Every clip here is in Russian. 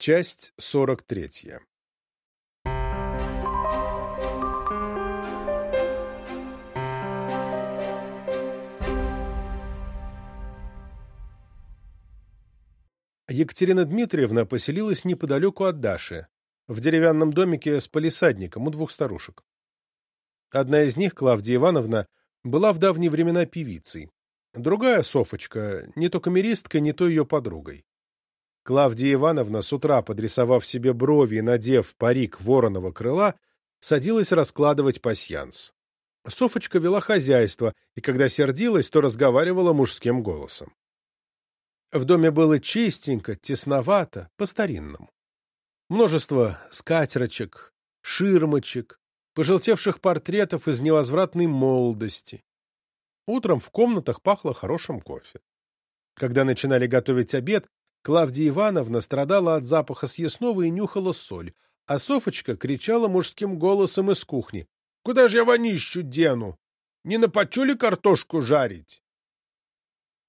Часть сорок третья. Екатерина Дмитриевна поселилась неподалеку от Даши, в деревянном домике с палисадником у двух старушек. Одна из них, Клавдия Ивановна, была в давние времена певицей. Другая, Софочка, не то камеристка, не то ее подругой. Клавдия Ивановна, с утра подрисовав себе брови и надев парик вороного крыла, садилась раскладывать пасьянс. Софочка вела хозяйство, и когда сердилась, то разговаривала мужским голосом. В доме было чистенько, тесновато, по-старинному. Множество скатерочек, ширмочек, пожелтевших портретов из невозвратной молодости. Утром в комнатах пахло хорошим кофе. Когда начинали готовить обед, Клавдия Ивановна страдала от запаха съестного и нюхала соль, а Софочка кричала мужским голосом из кухни. — Куда же я вонищу дену? Не на ли картошку жарить?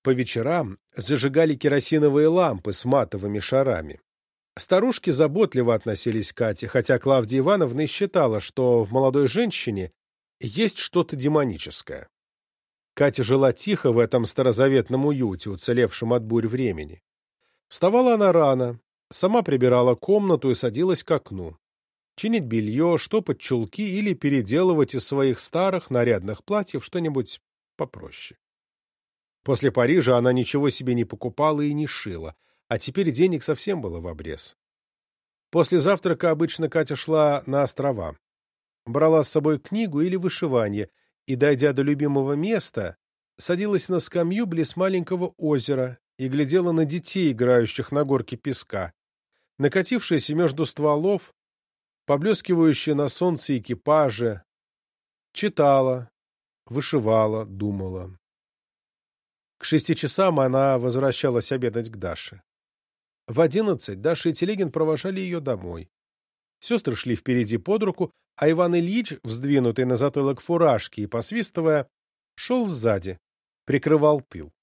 По вечерам зажигали керосиновые лампы с матовыми шарами. Старушки заботливо относились к Кате, хотя Клавдия Ивановна считала, что в молодой женщине есть что-то демоническое. Катя жила тихо в этом старозаветном уюте, уцелевшем от бурь времени. Вставала она рано, сама прибирала комнату и садилась к окну. Чинить белье, штопать чулки или переделывать из своих старых нарядных платьев что-нибудь попроще. После Парижа она ничего себе не покупала и не шила, а теперь денег совсем было в обрез. После завтрака обычно Катя шла на острова. Брала с собой книгу или вышивание, и, дойдя до любимого места, садилась на скамью близ маленького озера и глядела на детей, играющих на горке песка, накатившиеся между стволов, поблескивающие на солнце экипажи, читала, вышивала, думала. К шести часам она возвращалась обедать к Даше. В одиннадцать Даша и Телегин провожали ее домой. Сестры шли впереди под руку, а Иван Ильич, вздвинутый на затылок фуражки и посвистывая, шел сзади, прикрывал тыл,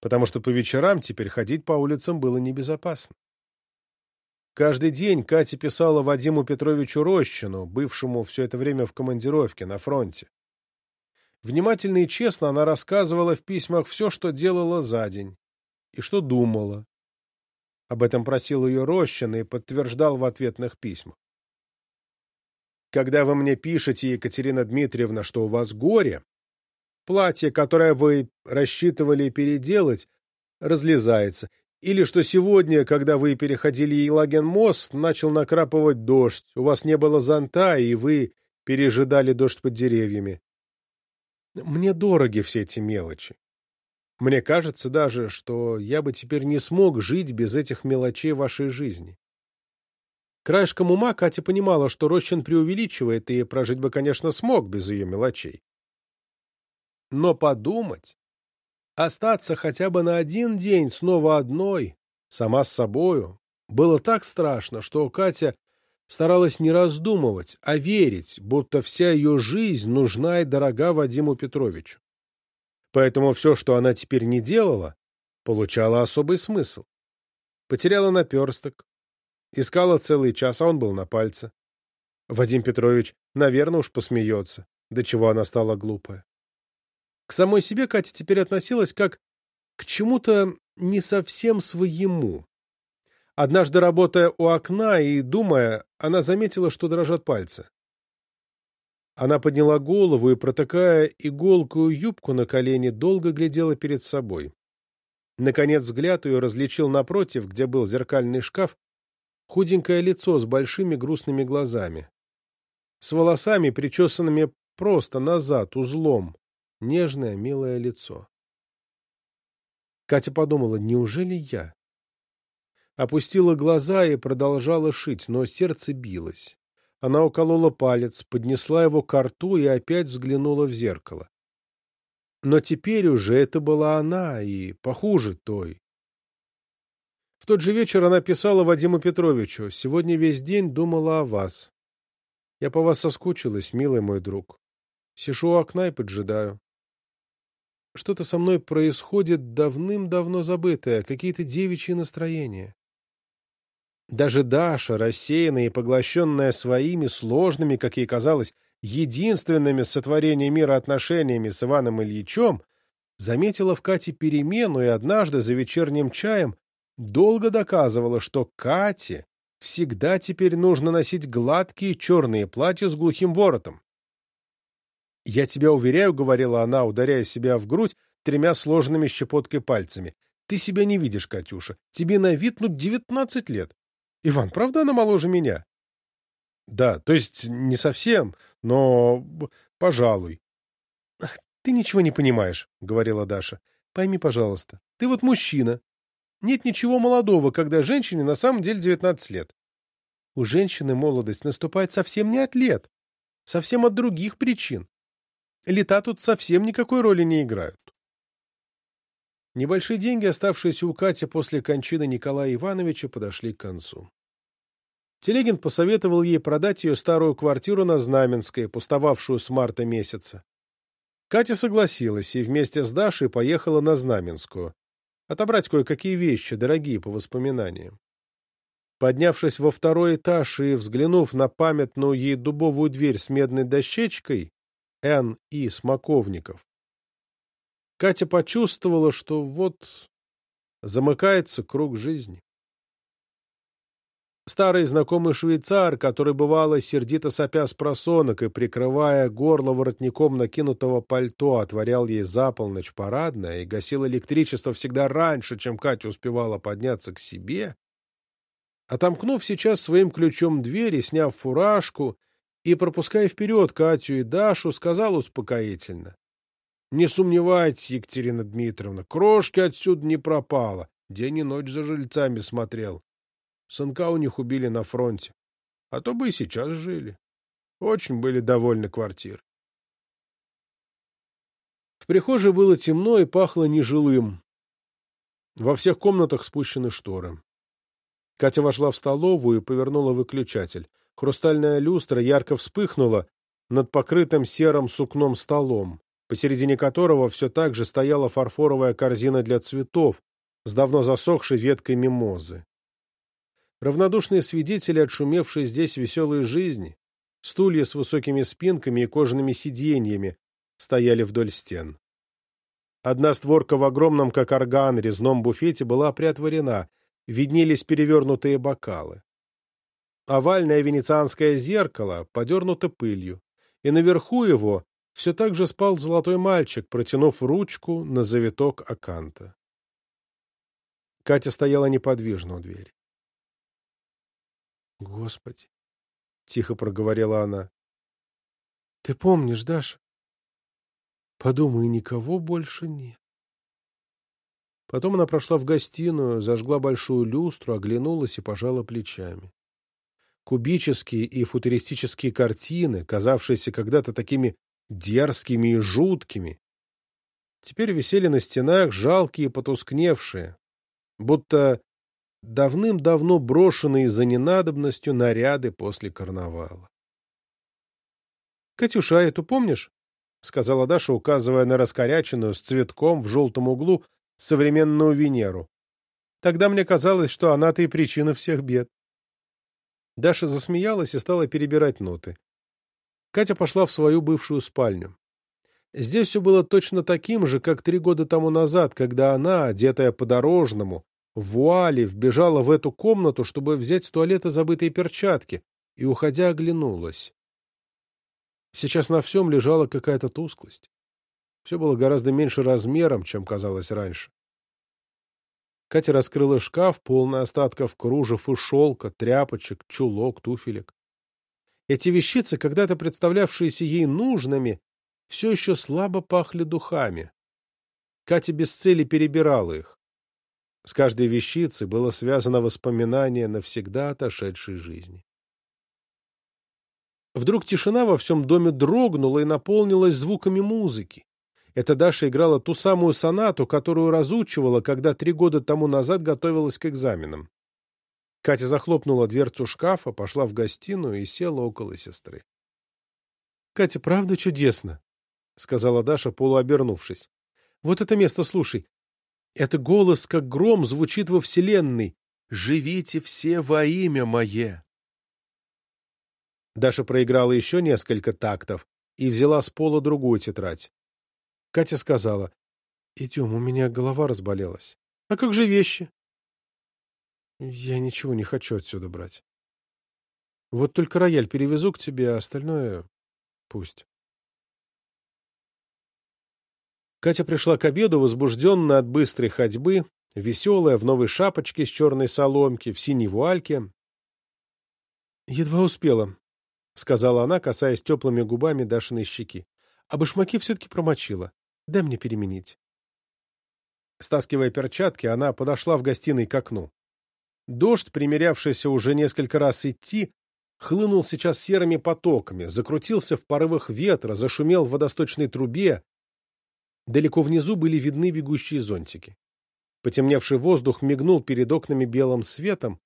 потому что по вечерам теперь ходить по улицам было небезопасно. Каждый день Катя писала Вадиму Петровичу Рощину, бывшему все это время в командировке на фронте. Внимательно и честно она рассказывала в письмах все, что делала за день и что думала. Об этом просил ее Рощин и подтверждал в ответных письмах. Когда вы мне пишете, Екатерина Дмитриевна, что у вас горе, платье, которое вы рассчитывали переделать, разлезается, или что сегодня, когда вы переходили Елаген-мост, начал накрапывать дождь, у вас не было зонта, и вы пережидали дождь под деревьями. Мне дороги все эти мелочи. Мне кажется даже, что я бы теперь не смог жить без этих мелочей вашей жизни. Краешком ума Катя понимала, что Рощин преувеличивает, и прожить бы, конечно, смог без ее мелочей. Но подумать, остаться хотя бы на один день снова одной, сама с собою, было так страшно, что Катя старалась не раздумывать, а верить, будто вся ее жизнь нужна и дорога Вадиму Петровичу. Поэтому все, что она теперь не делала, получало особый смысл. Потеряла наперсток, искала целый час, а он был на пальце. Вадим Петрович, наверное, уж посмеется, до чего она стала глупая. К самой себе Катя теперь относилась как к чему-то не совсем своему, Однажды, работая у окна и думая, она заметила, что дрожат пальцы. Она подняла голову и, протыкая иголкую юбку на колени, долго глядела перед собой. Наконец взгляд ее различил напротив, где был зеркальный шкаф, худенькое лицо с большими грустными глазами. С волосами, причесанными просто назад, узлом. Нежное, милое лицо. Катя подумала, неужели я? опустила глаза и продолжала шить, но сердце билось. Она уколола палец, поднесла его к рту и опять взглянула в зеркало. Но теперь уже это была она, и похуже той. В тот же вечер она писала Вадиму Петровичу. «Сегодня весь день думала о вас. Я по вас соскучилась, милый мой друг. Сижу у окна и поджидаю. Что-то со мной происходит давным-давно забытое, какие-то девичьи настроения. Даже Даша, рассеянная и поглощенная своими сложными, как ей казалось, единственными сотворения мира отношениями с Иваном Ильичем, заметила в Кате перемену и однажды за вечерним чаем долго доказывала, что Кате всегда теперь нужно носить гладкие черные платья с глухим воротом. «Я тебя уверяю», — говорила она, ударяя себя в грудь тремя сложенными щепоткой пальцами, «ты себя не видишь, Катюша. Тебе на вид ну девятнадцать лет. Иван, правда она моложе меня?» «Да, то есть не совсем, но... пожалуй». «Ты ничего не понимаешь», — говорила Даша. «Пойми, пожалуйста, ты вот мужчина, нет ничего молодого, когда женщине на самом деле 19 лет. У женщины молодость наступает совсем не от лет, совсем от других причин. Лета тут совсем никакой роли не играют. Небольшие деньги, оставшиеся у Кати после кончины Николая Ивановича, подошли к концу. Телегин посоветовал ей продать ее старую квартиру на Знаменской, пустовавшую с марта месяца. Катя согласилась и вместе с Дашей поехала на Знаменскую, отобрать кое-какие вещи, дорогие по воспоминаниям. Поднявшись во второй этаж и взглянув на памятную ей дубовую дверь с медной дощечкой Н. И. Смоковников, Катя почувствовала, что вот замыкается круг жизни. Старый знакомый швейцар, который бывало сердито сопя с просонок и, прикрывая горло воротником накинутого пальто, отворял ей за полночь парадное и гасил электричество всегда раньше, чем Катя успевала подняться к себе, отомкнув сейчас своим ключом двери, сняв фуражку и, пропуская вперед Катю и Дашу, сказал успокоительно. — Не сомневайтесь, Екатерина Дмитриевна, крошки отсюда не пропало. День и ночь за жильцами смотрел. Сынка у них убили на фронте. А то бы и сейчас жили. Очень были довольны квартирой. В прихожей было темно и пахло нежилым. Во всех комнатах спущены шторы. Катя вошла в столовую и повернула выключатель. Хрустальная люстра ярко вспыхнула над покрытым серым сукном столом, посередине которого все так же стояла фарфоровая корзина для цветов с давно засохшей веткой мимозы равнодушные свидетели отшумевшей здесь веселой жизни, стулья с высокими спинками и кожаными сиденьями стояли вдоль стен. Одна створка в огромном, как орган, резном буфете была приотворена, виднелись перевернутые бокалы. Овальное венецианское зеркало подернуто пылью, и наверху его все так же спал золотой мальчик, протянув ручку на завиток аканта. Катя стояла неподвижно у двери. Господи! — тихо проговорила она. — Ты помнишь, Даша? Подумай, никого больше нет. Потом она прошла в гостиную, зажгла большую люстру, оглянулась и пожала плечами. Кубические и футуристические картины, казавшиеся когда-то такими дерзкими и жуткими, теперь висели на стенах жалкие и потускневшие, будто давным-давно брошенные за ненадобностью наряды после карнавала. «Катюша, а эту помнишь?» — сказала Даша, указывая на раскоряченную с цветком в желтом углу современную Венеру. «Тогда мне казалось, что она-то и причина всех бед». Даша засмеялась и стала перебирать ноты. Катя пошла в свою бывшую спальню. Здесь все было точно таким же, как три года тому назад, когда она, одетая по-дорожному, в вуале вбежала в эту комнату, чтобы взять с туалета забытые перчатки, и, уходя, оглянулась. Сейчас на всем лежала какая-то тусклость. Все было гораздо меньше размером, чем казалось раньше. Катя раскрыла шкаф, полный остатков кружев и шелка, тряпочек, чулок, туфелек. Эти вещицы, когда-то представлявшиеся ей нужными, все еще слабо пахли духами. Катя без цели перебирала их. С каждой вещицей было связано воспоминание навсегда отошедшей жизни. Вдруг тишина во всем доме дрогнула и наполнилась звуками музыки. Это Даша играла ту самую сонату, которую разучивала, когда три года тому назад готовилась к экзаменам. Катя захлопнула дверцу шкафа, пошла в гостиную и села около сестры. — Катя, правда чудесно, — сказала Даша, полуобернувшись. — Вот это место слушай. Это голос, как гром, звучит во Вселенной. живите все во имя мое. Даша проиграла еще несколько тактов и взяла с пола другую тетрадь. Катя сказала, «Идем, у меня голова разболелась. А как же вещи?» «Я ничего не хочу отсюда брать. Вот только рояль перевезу к тебе, а остальное пусть». Катя пришла к обеду, возбужденная от быстрой ходьбы, веселая, в новой шапочке с черной соломки, в синей вуальке. «Едва успела», — сказала она, касаясь теплыми губами Дашиной щеки. «А башмаки все-таки промочила. Дай мне переменить». Стаскивая перчатки, она подошла в гостиной к окну. Дождь, примерявшийся уже несколько раз идти, хлынул сейчас серыми потоками, закрутился в порывах ветра, зашумел в водосточной трубе, Далеко внизу были видны бегущие зонтики. Потемневший воздух мигнул перед окнами белым светом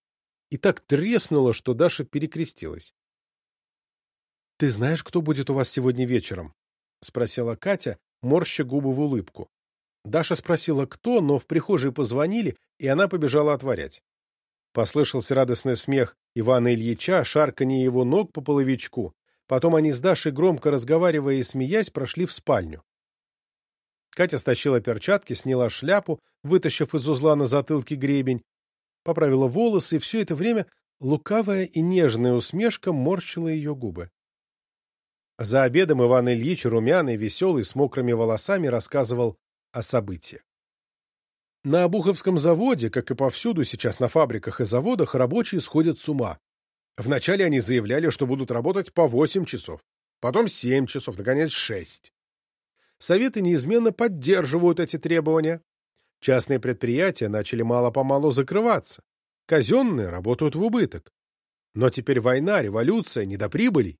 и так треснуло, что Даша перекрестилась. — Ты знаешь, кто будет у вас сегодня вечером? — спросила Катя, морща губы в улыбку. Даша спросила, кто, но в прихожей позвонили, и она побежала отворять. Послышался радостный смех Ивана Ильича, шарканье его ног по половичку. Потом они с Дашей, громко разговаривая и смеясь, прошли в спальню. Катя стащила перчатки, сняла шляпу, вытащив из узла на затылке гребень, поправила волосы, и все это время лукавая и нежная усмешка морщила ее губы. За обедом Иван Ильич, румяный, веселый, с мокрыми волосами, рассказывал о событиях. На Обуховском заводе, как и повсюду сейчас на фабриках и заводах, рабочие сходят с ума. Вначале они заявляли, что будут работать по 8 часов, потом 7 часов, наконец 6. Советы неизменно поддерживают эти требования. Частные предприятия начали мало-помалу закрываться. Казенные работают в убыток. Но теперь война, революция, недоприбылей.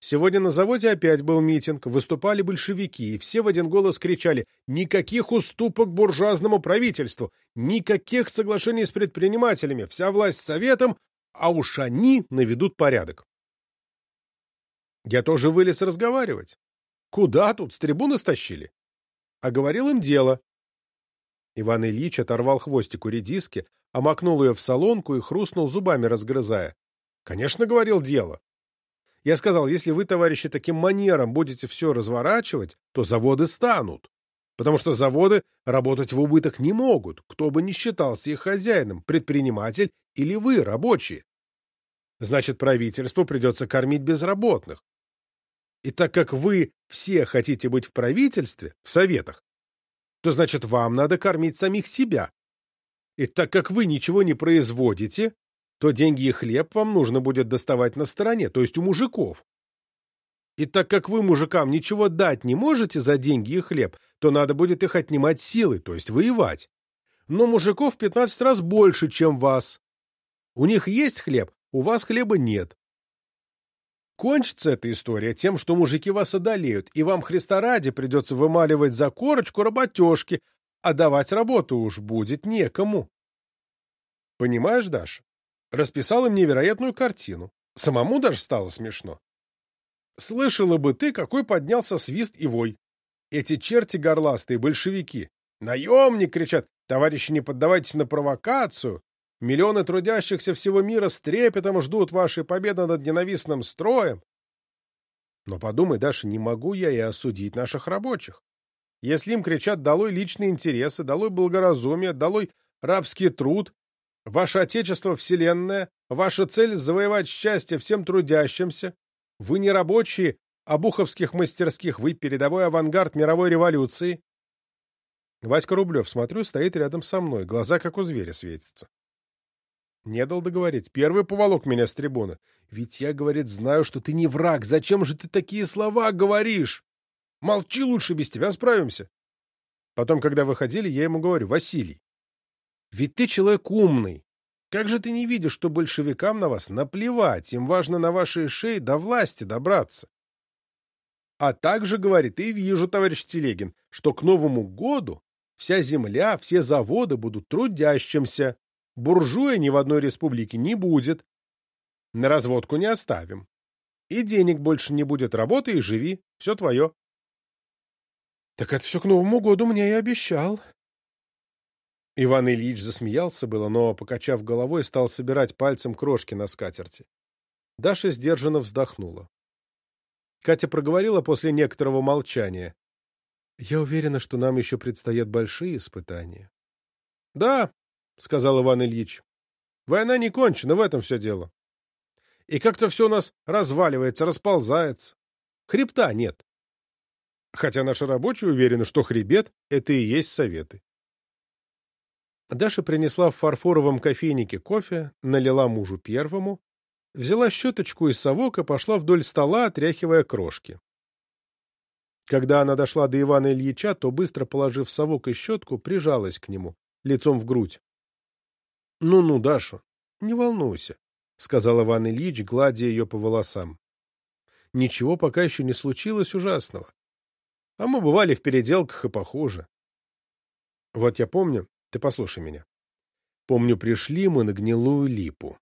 Сегодня на заводе опять был митинг, выступали большевики, и все в один голос кричали «Никаких уступок буржуазному правительству! Никаких соглашений с предпринимателями! Вся власть советом, а уж они наведут порядок!» Я тоже вылез разговаривать. Куда тут? С трибуны стащили? А говорил им дело. Иван Ильич оторвал хвостик у редиски, омакнул ее в солонку и хрустнул зубами, разгрызая. Конечно, говорил дело. Я сказал, если вы, товарищи, таким манером будете все разворачивать, то заводы станут. Потому что заводы работать в убыток не могут, кто бы ни считался их хозяином, предприниматель или вы, рабочие. Значит, правительству придется кормить безработных. И так как вы все хотите быть в правительстве, в советах, то значит вам надо кормить самих себя. И так как вы ничего не производите, то деньги и хлеб вам нужно будет доставать на стороне, то есть у мужиков. И так как вы мужикам ничего дать не можете за деньги и хлеб, то надо будет их отнимать силой, то есть воевать. Но мужиков в 15 раз больше, чем вас. У них есть хлеб, у вас хлеба нет. Кончится эта история тем, что мужики вас одолеют, и вам Христа ради придется вымаливать за корочку работежки, а давать работу уж будет некому. Понимаешь, Даша? Расписал им невероятную картину. Самому даже стало смешно. Слышала бы ты, какой поднялся свист и вой. Эти черти горластые, большевики. Наемник, кричат, товарищи, не поддавайтесь на провокацию. Миллионы трудящихся всего мира с трепетом ждут вашей победы над ненавистным строем. Но подумай, Даша, не могу я и осудить наших рабочих. Если им кричат «долой личные интересы», «долой благоразумие», «долой рабский труд», «ваше отечество вселенная», «ваша цель — завоевать счастье всем трудящимся», «вы не рабочие, а буховских мастерских, вы передовой авангард мировой революции». Васька Рублев, смотрю, стоит рядом со мной, глаза как у зверя светятся. Не дал договорить. Первый поволок меня с трибуны. Ведь я, говорит, знаю, что ты не враг. Зачем же ты такие слова говоришь? Молчи лучше, без тебя справимся. Потом, когда выходили, я ему говорю, Василий, ведь ты человек умный. Как же ты не видишь, что большевикам на вас наплевать, им важно на вашей шее до власти добраться? А также, говорит, и вижу, товарищ Телегин, что к Новому году вся земля, все заводы будут трудящимся, Буржуя ни в одной республике не будет. На разводку не оставим. И денег больше не будет, работай и живи, все твое. Так это все к Новому году мне и обещал. Иван Ильич засмеялся было, но, покачав головой, стал собирать пальцем крошки на скатерти. Даша сдержанно вздохнула. Катя проговорила после некоторого молчания. «Я уверена, что нам еще предстоят большие испытания». «Да», — сказал Иван Ильич, — «война не кончена, в этом все дело. И как-то все у нас разваливается, расползается. Хребта нет. Хотя наши рабочие уверены, что хребет — это и есть советы. Даша принесла в фарфоровом кофейнике кофе, налила мужу первому, взяла щеточку и совок и пошла вдоль стола, отряхивая крошки. Когда она дошла до Ивана Ильича, то, быстро положив совок и щетку, прижалась к нему, лицом в грудь. «Ну — Ну-ну, Даша, не волнуйся, — сказал Иван Ильич, гладя ее по волосам. — Ничего пока еще не случилось ужасного. А мы бывали в переделках и похуже. Вот я помню, ты послушай меня. Помню, пришли мы на гнилую липу.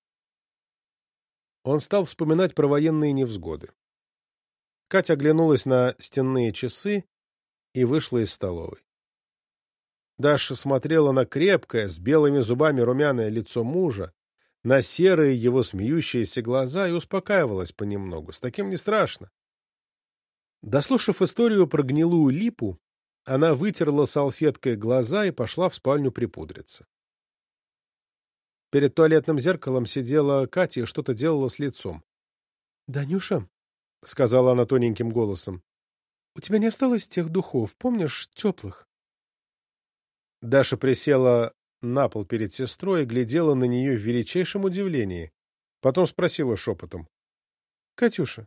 Он стал вспоминать про военные невзгоды. Катя оглянулась на стенные часы и вышла из столовой. Даша смотрела на крепкое, с белыми зубами румяное лицо мужа, на серые его смеющиеся глаза и успокаивалась понемногу. С таким не страшно. Дослушав историю про гнилую липу, она вытерла салфеткой глаза и пошла в спальню припудриться. Перед туалетным зеркалом сидела Катя и что-то делала с лицом. — Данюша, — сказала она тоненьким голосом, — у тебя не осталось тех духов, помнишь, теплых? Даша присела на пол перед сестрой и глядела на нее в величайшем удивлении. Потом спросила шепотом. — Катюша,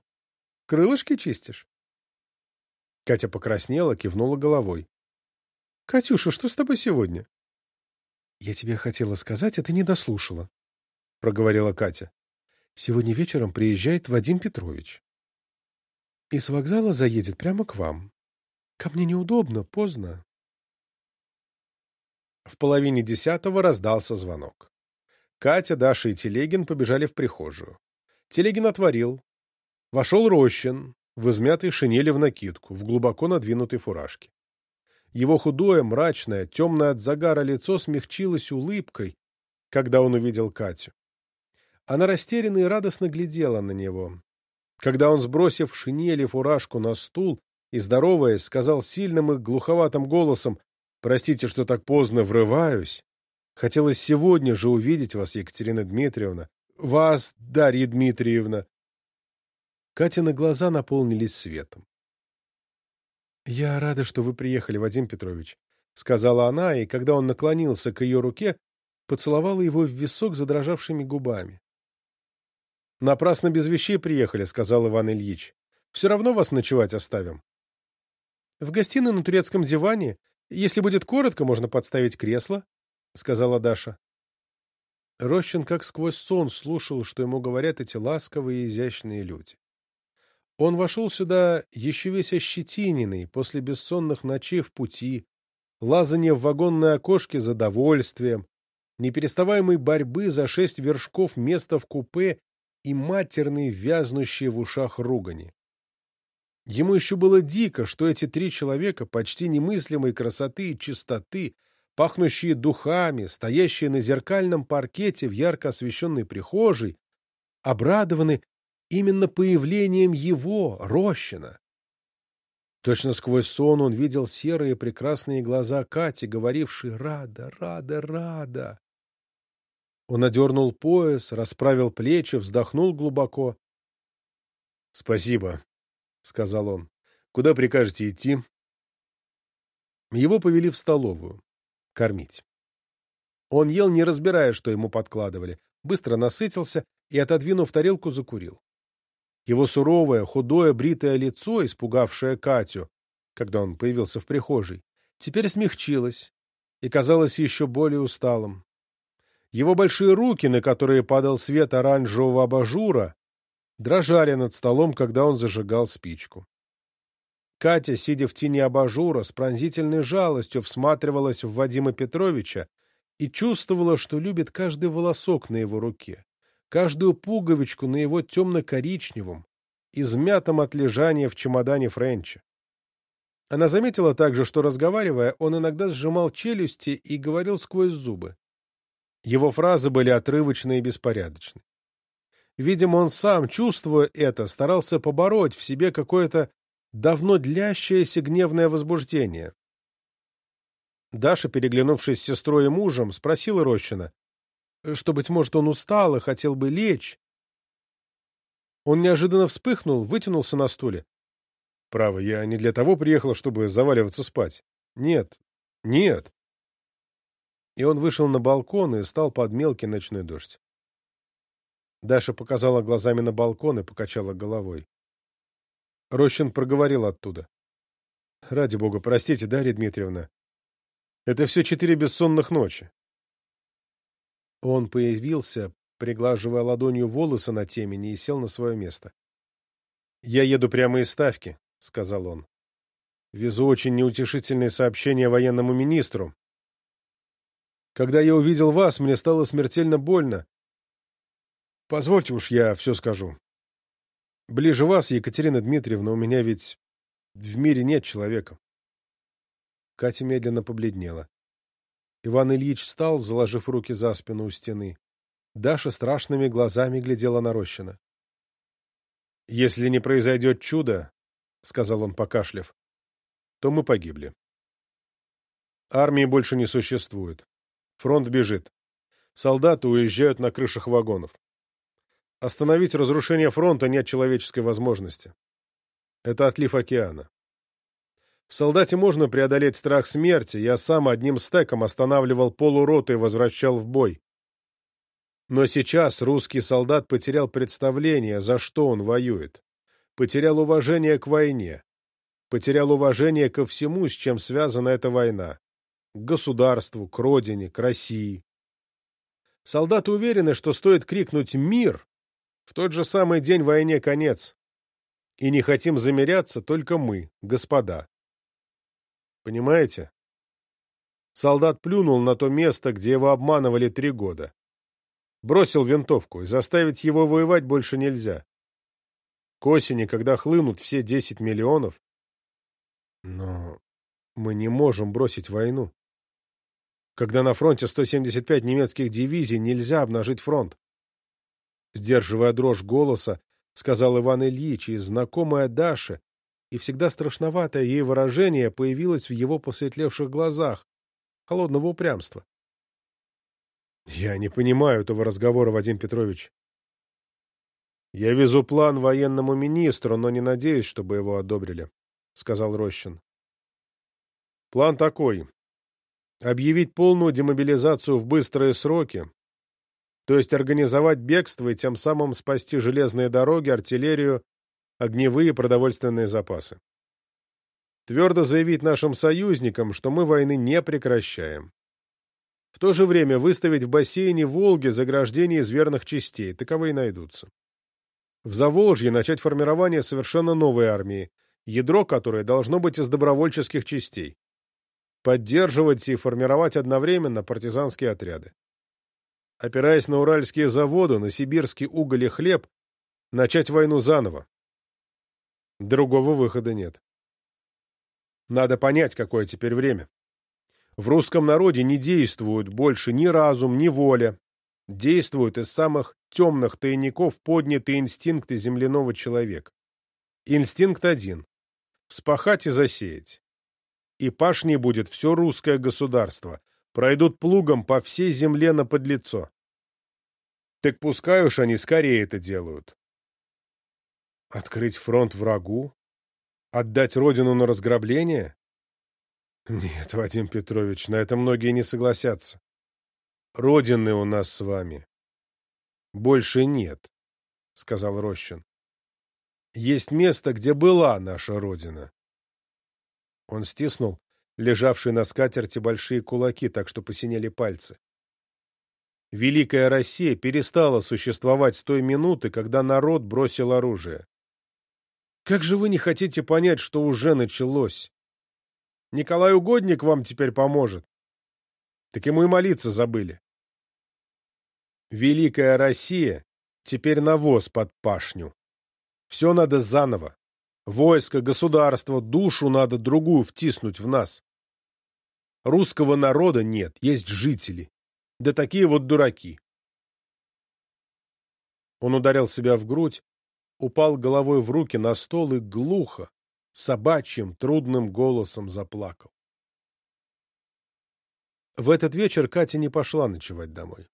крылышки чистишь? Катя покраснела, кивнула головой. — Катюша, что с тобой сегодня? — Я тебе хотела сказать, а ты не дослушала, — проговорила Катя. — Сегодня вечером приезжает Вадим Петрович. И с вокзала заедет прямо к вам. Ко мне неудобно, поздно. В половине десятого раздался звонок. Катя, Даша и Телегин побежали в прихожую. Телегин отворил. Вошел Рощин, в измятой шинели в накидку, в глубоко надвинутой фуражке. Его худое, мрачное, темное от загара лицо смягчилось улыбкой, когда он увидел Катю. Она растерянно и радостно глядела на него. Когда он, сбросив шинели фуражку на стул и, здороваясь, сказал сильным и глуховатым голосом «Простите, что так поздно врываюсь. Хотелось сегодня же увидеть вас, Екатерина Дмитриевна. Вас, Дарья Дмитриевна. Катины глаза наполнились светом. «Я рада, что вы приехали, Вадим Петрович», — сказала она, и, когда он наклонился к ее руке, поцеловала его в висок задрожавшими губами. «Напрасно без вещей приехали», — сказал Иван Ильич. «Все равно вас ночевать оставим». «В гостиной на турецком диване. Если будет коротко, можно подставить кресло», — сказала Даша. Рощин как сквозь сон слушал, что ему говорят эти ласковые и изящные люди. Он вошел сюда еще весь ощетиненный после бессонных ночей в пути, лазания в вагонное окошке за довольствием, непереставаемой борьбы за шесть вершков места в купе и матерной, вязнущей в ушах ругани. Ему еще было дико, что эти три человека почти немыслимой красоты и чистоты, пахнущие духами, стоящие на зеркальном паркете в ярко освещенной прихожей, обрадованы именно появлением его, Рощина. Точно сквозь сон он видел серые прекрасные глаза Кати, говорившие «Рада, рада, рада». Он одернул пояс, расправил плечи, вздохнул глубоко. — Спасибо, — сказал он. — Куда прикажете идти? Его повели в столовую. Кормить. Он ел, не разбирая, что ему подкладывали, быстро насытился и, отодвинув тарелку, закурил. Его суровое, худое, бритое лицо, испугавшее Катю, когда он появился в прихожей, теперь смягчилось и казалось еще более усталым. Его большие руки, на которые падал свет оранжевого абажура, дрожали над столом, когда он зажигал спичку. Катя, сидя в тени абажура, с пронзительной жалостью всматривалась в Вадима Петровича и чувствовала, что любит каждый волосок на его руке каждую пуговичку на его темно-коричневом, измятом от лежания в чемодане Френча. Она заметила также, что, разговаривая, он иногда сжимал челюсти и говорил сквозь зубы. Его фразы были отрывочны и беспорядочны. Видимо, он сам, чувствуя это, старался побороть в себе какое-то давно длящееся гневное возбуждение. Даша, переглянувшись с сестрой и мужем, спросила Рощина, что, быть может, он устал и хотел бы лечь. Он неожиданно вспыхнул, вытянулся на стуле. Право, я не для того приехал, чтобы заваливаться спать. Нет, нет. И он вышел на балкон и стал под мелкий ночной дождь. Даша показала глазами на балкон и покачала головой. Рощин проговорил оттуда. — Ради бога, простите, Дарья Дмитриевна. Это все четыре бессонных ночи. Он появился, приглаживая ладонью волосы на темени, и сел на свое место. — Я еду прямо из Ставки, — сказал он. «Везу очень неутешительные сообщения военному министру. Когда я увидел вас, мне стало смертельно больно. Позвольте уж я все скажу. Ближе вас, Екатерина Дмитриевна, у меня ведь в мире нет человека». Катя медленно побледнела. Иван Ильич встал, заложив руки за спину у стены. Даша страшными глазами глядела на Рощина. «Если не произойдет чудо, — сказал он, покашляв, — то мы погибли. Армии больше не существует. Фронт бежит. Солдаты уезжают на крышах вагонов. Остановить разрушение фронта нет человеческой возможности. Это отлив океана. В солдате можно преодолеть страх смерти. Я сам одним стеком останавливал полуроты и возвращал в бой. Но сейчас русский солдат потерял представление, за что он воюет потерял уважение к войне, потерял уважение ко всему, с чем связана эта война, к государству, к родине, к России. Солдаты уверены, что стоит крикнуть «Мир!» в тот же самый день войне конец. И не хотим замеряться только мы, господа. Понимаете? Солдат плюнул на то место, где его обманывали три года. Бросил винтовку, и заставить его воевать больше нельзя. К осени, когда хлынут все 10 миллионов. Но мы не можем бросить войну. Когда на фронте 175 немецких дивизий, нельзя обнажить фронт. Сдерживая дрожь голоса, сказал Иван Ильич, и знакомая Даша, и всегда страшноватое ей выражение появилось в его посветлевших глазах, холодного упрямства. — Я не понимаю этого разговора, Вадим Петрович. «Я везу план военному министру, но не надеюсь, чтобы его одобрили», — сказал Рощин. «План такой. Объявить полную демобилизацию в быстрые сроки, то есть организовать бегство и тем самым спасти железные дороги, артиллерию, огневые продовольственные запасы. Твердо заявить нашим союзникам, что мы войны не прекращаем. В то же время выставить в бассейне Волги заграждения из верных частей, таковые найдутся в Заволжье начать формирование совершенно новой армии, ядро которой должно быть из добровольческих частей. Поддерживать и формировать одновременно партизанские отряды. Опираясь на уральские заводы, на сибирский уголь и хлеб, начать войну заново. Другого выхода нет. Надо понять, какое теперь время. В русском народе не действуют больше ни разум, ни воля, действуют из самых темных тайников поднятые инстинкты земляного человека. Инстинкт один — вспахать и засеять. И пашней будет все русское государство, пройдут плугом по всей земле на подлицо. Так пускай уж они скорее это делают. Открыть фронт врагу? Отдать родину на разграбление? Нет, Вадим Петрович, на это многие не согласятся. Родины у нас с вами больше нет, — сказал Рощин. Есть место, где была наша Родина. Он стиснул лежавшие на скатерти большие кулаки, так что посинели пальцы. Великая Россия перестала существовать с той минуты, когда народ бросил оружие. Как же вы не хотите понять, что уже началось? Николай Угодник вам теперь поможет. Так ему и молиться забыли. Великая Россия теперь навоз под пашню. Все надо заново. Войско, государство, душу надо другую втиснуть в нас. Русского народа нет, есть жители. Да такие вот дураки. Он ударил себя в грудь, упал головой в руки на стол и глухо, собачьим, трудным голосом заплакал. В этот вечер Катя не пошла ночевать домой.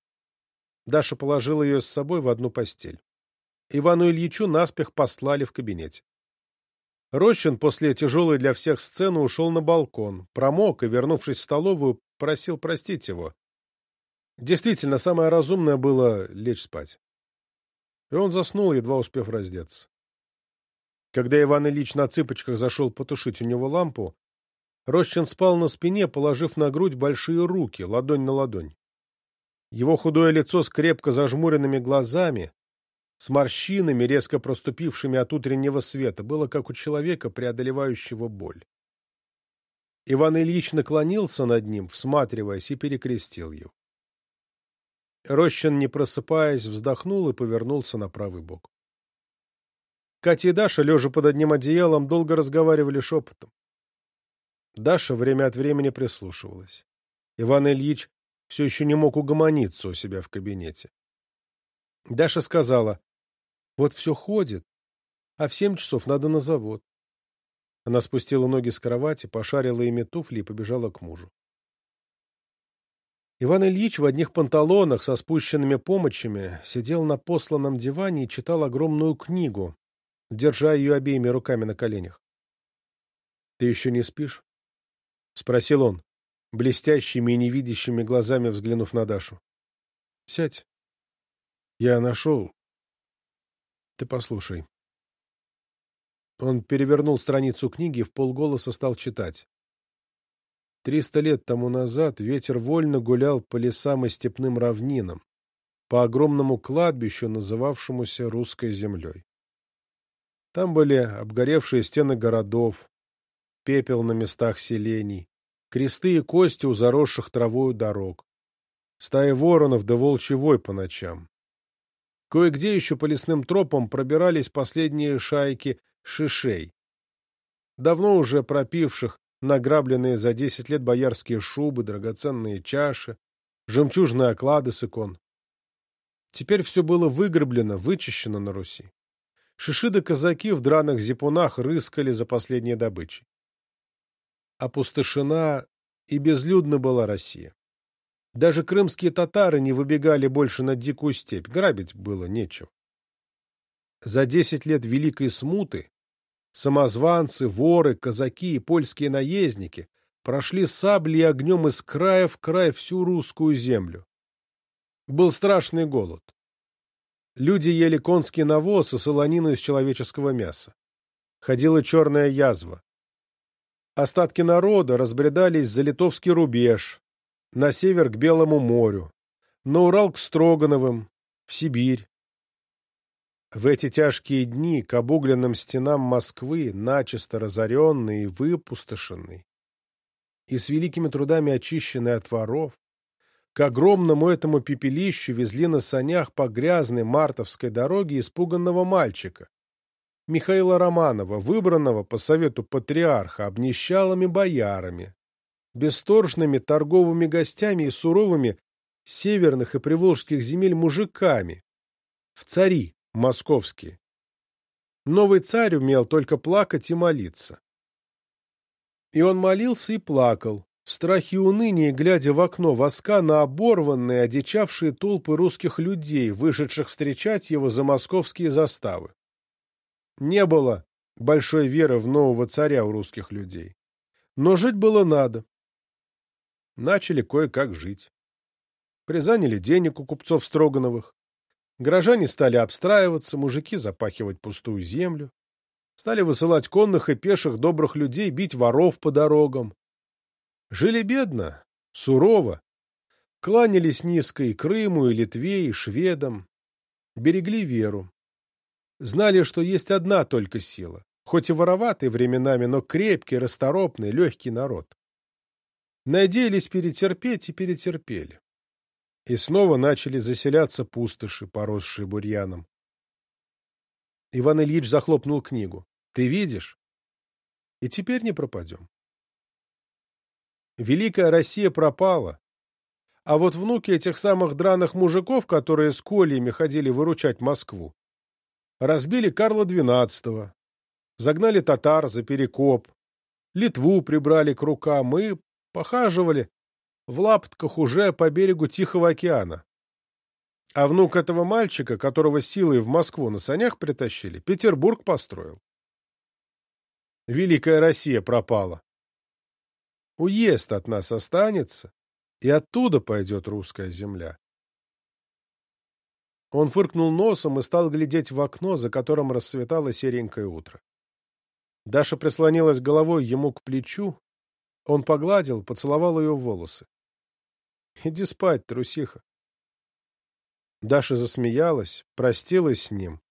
Даша положила ее с собой в одну постель. Ивану Ильичу наспех послали в кабинете. Рощин после тяжелой для всех сцены ушел на балкон, промок и, вернувшись в столовую, просил простить его. Действительно, самое разумное было лечь спать. И он заснул, едва успев раздеться. Когда Иван Ильич на цыпочках зашел потушить у него лампу, Рощин спал на спине, положив на грудь большие руки, ладонь на ладонь. Его худое лицо с крепко зажмуренными глазами, с морщинами, резко проступившими от утреннего света, было как у человека, преодолевающего боль. Иван Ильич наклонился над ним, всматриваясь, и перекрестил его. Рощин, не просыпаясь, вздохнул и повернулся на правый бок. Катя и Даша, лежа под одним одеялом, долго разговаривали шепотом. Даша время от времени прислушивалась. Иван Ильич все еще не мог угомониться у себя в кабинете. Даша сказала, вот все ходит, а в семь часов надо на завод. Она спустила ноги с кровати, пошарила ими туфли и побежала к мужу. Иван Ильич в одних панталонах со спущенными помощами сидел на посланном диване и читал огромную книгу, держа ее обеими руками на коленях. — Ты еще не спишь? — спросил он, блестящими и невидящими глазами взглянув на Дашу. — Сядь. Я нашел. Ты послушай. Он перевернул страницу книги и в полголоса стал читать. Триста лет тому назад ветер вольно гулял по лесам и степным равнинам, по огромному кладбищу, называвшемуся русской землей. Там были обгоревшие стены городов, пепел на местах селений, кресты и кости у заросших травою дорог, стаи воронов да волчий вой по ночам. Кое-где еще по лесным тропам пробирались последние шайки шишей, давно уже пропивших награбленные за десять лет боярские шубы, драгоценные чаши, жемчужные оклады с икон. Теперь все было выграблено, вычищено на Руси. Шишиды-казаки в драных зипунах рыскали за последней добычей. Опустошена и безлюдна была Россия. Даже крымские татары не выбегали больше на дикую степь, грабить было нечего. За десять лет Великой Смуты самозванцы, воры, казаки и польские наездники прошли саблей и огнем из края в край всю русскую землю. Был страшный голод. Люди ели конский навоз и солонину из человеческого мяса. Ходила черная язва. Остатки народа разбредались за литовский рубеж, на север к Белому морю, на Урал к Строгановым, в Сибирь. В эти тяжкие дни к обугленным стенам Москвы, начисто разоренный и выпустошенный, и с великими трудами очищенный от воров, к огромному этому пепелищу везли на санях по грязной мартовской дороге испуганного мальчика, Михаила Романова, выбранного по совету патриарха обнищалыми боярами, бесторжными торговыми гостями и суровыми северных и приволжских земель мужиками, в цари московские. Новый царь умел только плакать и молиться. И он молился и плакал, в страхе и унынии, глядя в окно воска на оборванные, одичавшие толпы русских людей, вышедших встречать его за московские заставы. Не было большой веры в нового царя у русских людей. Но жить было надо начали кое-как жить. Призаняли денег у купцов Строгановых. Горожане стали обстраиваться, мужики запахивать пустую землю. Стали высылать конных и пеших добрых людей бить воров по дорогам. Жили бедно, сурово. Кланялись низко и Крыму, и Литве, и шведам. Берегли веру. Знали, что есть одна только сила. Хоть и вороватый временами, но крепкий, расторопный, легкий народ. Надеялись перетерпеть и перетерпели. И снова начали заселяться пустоши, поросшие бурьяном. Иван Ильич захлопнул книгу. Ты видишь? И теперь не пропадем. Великая Россия пропала. А вот внуки этих самых драных мужиков, которые с кольями ходили выручать Москву, разбили Карла XII, загнали татар за Перекоп, Литву прибрали к рукам и похаживали в лаптках уже по берегу Тихого океана. А внук этого мальчика, которого силой в Москву на санях притащили, Петербург построил. Великая Россия пропала. Уезд от нас останется, и оттуда пойдет русская земля. Он фыркнул носом и стал глядеть в окно, за которым расцветало серенькое утро. Даша прислонилась головой ему к плечу. Он погладил, поцеловал ее волосы. — Иди спать, трусиха. Даша засмеялась, простилась с ним,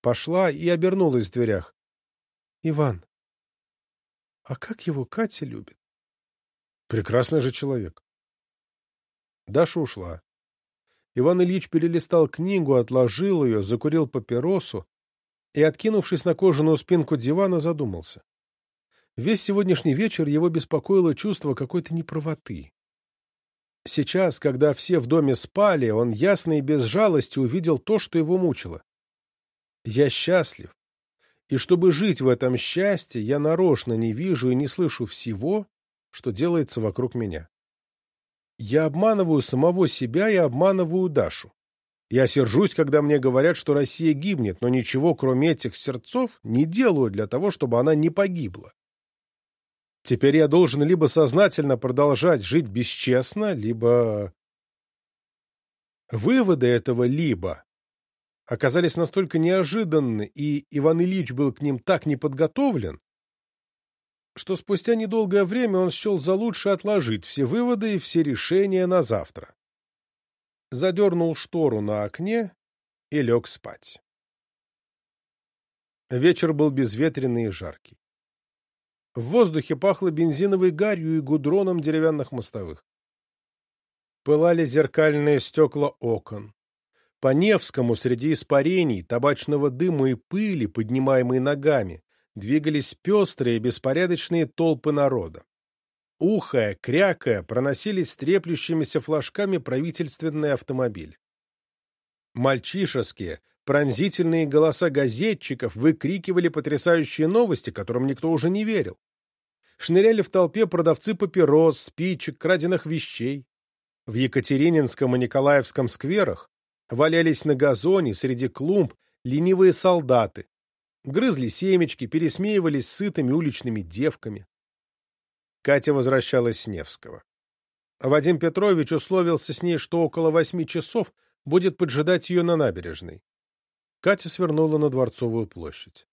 пошла и обернулась в дверях. — Иван, а как его Катя любит? Прекрасный же человек. Даша ушла. Иван Ильич перелистал книгу, отложил ее, закурил папиросу и, откинувшись на кожаную спинку дивана, задумался. Весь сегодняшний вечер его беспокоило чувство какой-то неправоты. Сейчас, когда все в доме спали, он ясно и без жалости увидел то, что его мучило. «Я счастлив, и чтобы жить в этом счастье, я нарочно не вижу и не слышу всего, что делается вокруг меня. Я обманываю самого себя и обманываю Дашу. Я сержусь, когда мне говорят, что Россия гибнет, но ничего, кроме этих сердцов, не делаю для того, чтобы она не погибла. Теперь я должен либо сознательно продолжать жить бесчестно, либо... Выводы этого «либо» оказались настолько неожиданны, и Иван Ильич был к ним так неподготовлен, что спустя недолгое время он счел за лучше отложить все выводы и все решения на завтра. Задернул штору на окне и лег спать. Вечер был безветренный и жаркий. В воздухе пахло бензиновой гарью и гудроном деревянных мостовых. Пылали зеркальные стекла окон. По Невскому среди испарений, табачного дыма и пыли, поднимаемой ногами, двигались пестрые беспорядочные толпы народа. Ухая, крякая, проносились треплющимися флажками правительственные автомобили. Мальчишеские, пронзительные голоса газетчиков выкрикивали потрясающие новости, которым никто уже не верил. Шныряли в толпе продавцы папирос, спичек, краденных вещей. В Екатерининском и Николаевском скверах валялись на газоне среди клумб ленивые солдаты, грызли семечки, пересмеивались сытыми уличными девками. Катя возвращалась с Невского. Вадим Петрович условился с ней, что около восьми часов будет поджидать ее на набережной. Катя свернула на Дворцовую площадь.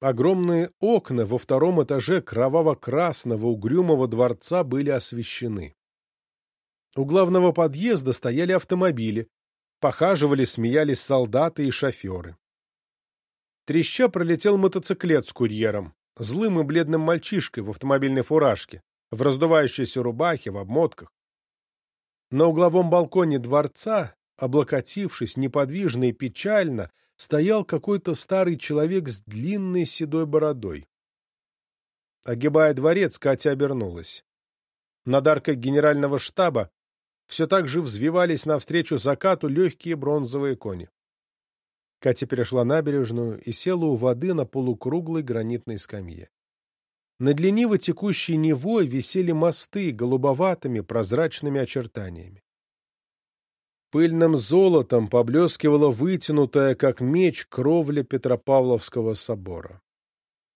Огромные окна во втором этаже кроваво-красного угрюмого дворца были освещены. У главного подъезда стояли автомобили, похаживали, смеялись солдаты и шоферы. Треща пролетел мотоциклет с курьером, злым и бледным мальчишкой в автомобильной фуражке, в раздувающейся рубахе, в обмотках. На угловом балконе дворца, облокотившись неподвижно и печально, стоял какой-то старый человек с длинной седой бородой. Огибая дворец, Катя обернулась. Над аркой генерального штаба все так же взвивались навстречу закату легкие бронзовые кони. Катя перешла набережную и села у воды на полукруглой гранитной скамье. Над лениво текущей Невой висели мосты голубоватыми прозрачными очертаниями. Пыльным золотом поблескивала вытянутая, как меч, кровля Петропавловского собора.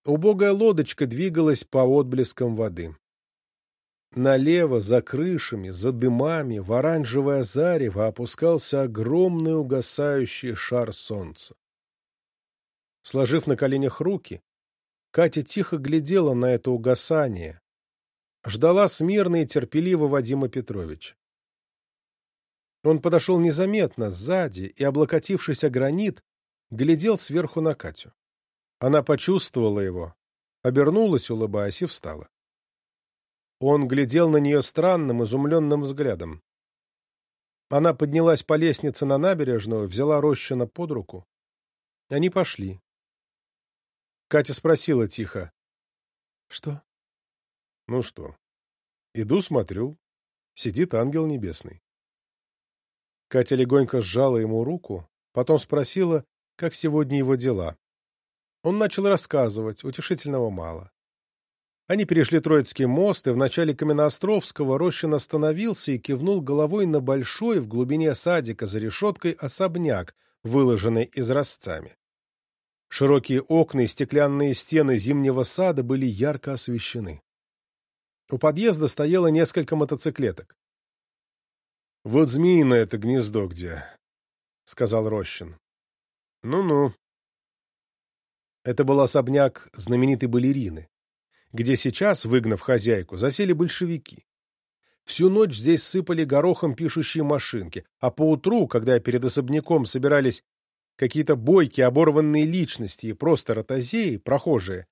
Убогая лодочка двигалась по отблескам воды. Налево, за крышами, за дымами, в оранжевое зарево опускался огромный угасающий шар солнца. Сложив на коленях руки, Катя тихо глядела на это угасание, ждала смирно и терпеливо Вадима Петровича. Он подошел незаметно, сзади, и, облокотившись о гранит, глядел сверху на Катю. Она почувствовала его, обернулась, улыбаясь, и встала. Он глядел на нее странным, изумленным взглядом. Она поднялась по лестнице на набережную, взяла Рощина под руку. Они пошли. Катя спросила тихо. Что? Ну что? Иду, смотрю. Сидит ангел небесный. Катя легонько сжала ему руку, потом спросила, как сегодня его дела. Он начал рассказывать, утешительного мало. Они перешли Троицкий мост, и в начале Каменноостровского Рощин остановился и кивнул головой на большой в глубине садика за решеткой особняк, выложенный изразцами. Широкие окна и стеклянные стены зимнего сада были ярко освещены. У подъезда стояло несколько мотоциклеток. — Вот змеиное это гнездо где, — сказал Рощин. Ну — Ну-ну. Это был особняк знаменитой балерины где сейчас, выгнав хозяйку, засели большевики. Всю ночь здесь сыпали горохом пишущие машинки, а поутру, когда перед особняком собирались какие-то бойки, оборванные личности и просто ротозеи, прохожие,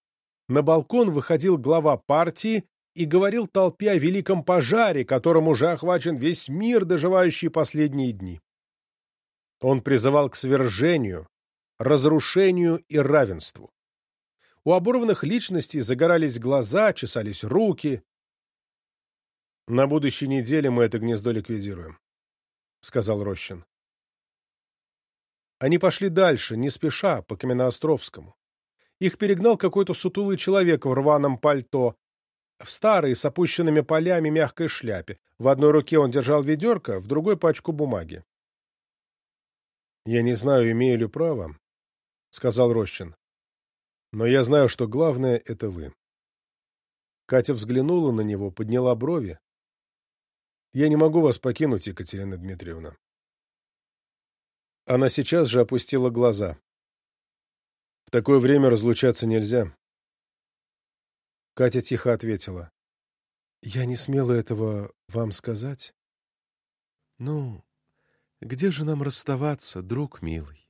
на балкон выходил глава партии и говорил толпе о великом пожаре, которым уже охвачен весь мир, доживающий последние дни. Он призывал к свержению, разрушению и равенству. У оборванных личностей загорались глаза, чесались руки. «На будущей неделе мы это гнездо ликвидируем», — сказал Рощин. Они пошли дальше, не спеша, по Каменноостровскому. Их перегнал какой-то сутулый человек в рваном пальто, в старой, с опущенными полями мягкой шляпе. В одной руке он держал ведерко, в другой — пачку бумаги. «Я не знаю, имею ли право», — сказал Рощин. Но я знаю, что главное — это вы. Катя взглянула на него, подняла брови. Я не могу вас покинуть, Екатерина Дмитриевна. Она сейчас же опустила глаза. В такое время разлучаться нельзя. Катя тихо ответила. Я не смела этого вам сказать. Ну, где же нам расставаться, друг милый?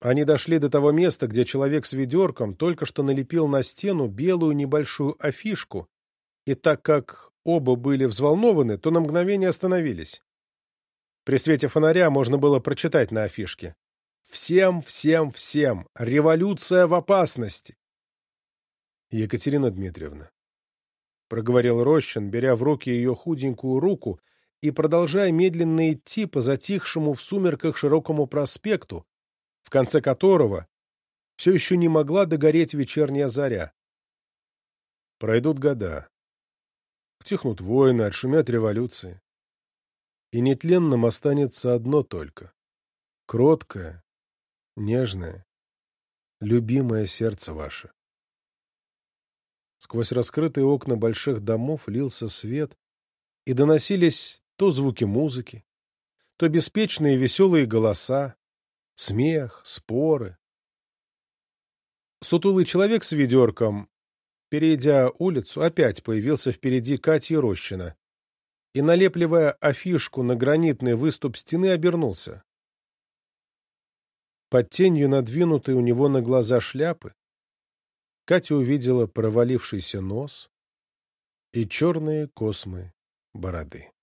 Они дошли до того места, где человек с ведерком только что налепил на стену белую небольшую афишку, и так как оба были взволнованы, то на мгновение остановились. При свете фонаря можно было прочитать на афишке «Всем, всем, всем! Революция в опасности!» Екатерина Дмитриевна, — проговорил Рощин, беря в руки ее худенькую руку и продолжая медленно идти по затихшему в сумерках широкому проспекту, в конце которого все еще не могла догореть вечерняя заря. Пройдут года. Утихнут войны, отшумят революции. И нетленным останется одно только — кроткое, нежное, любимое сердце ваше. Сквозь раскрытые окна больших домов лился свет, и доносились то звуки музыки, то беспечные веселые голоса, Смех, споры. Сутулый человек с ведерком, перейдя улицу, опять появился впереди Кати Рощина и, налепливая афишку на гранитный выступ стены, обернулся. Под тенью надвинутой у него на глаза шляпы Катя увидела провалившийся нос и черные космы бороды.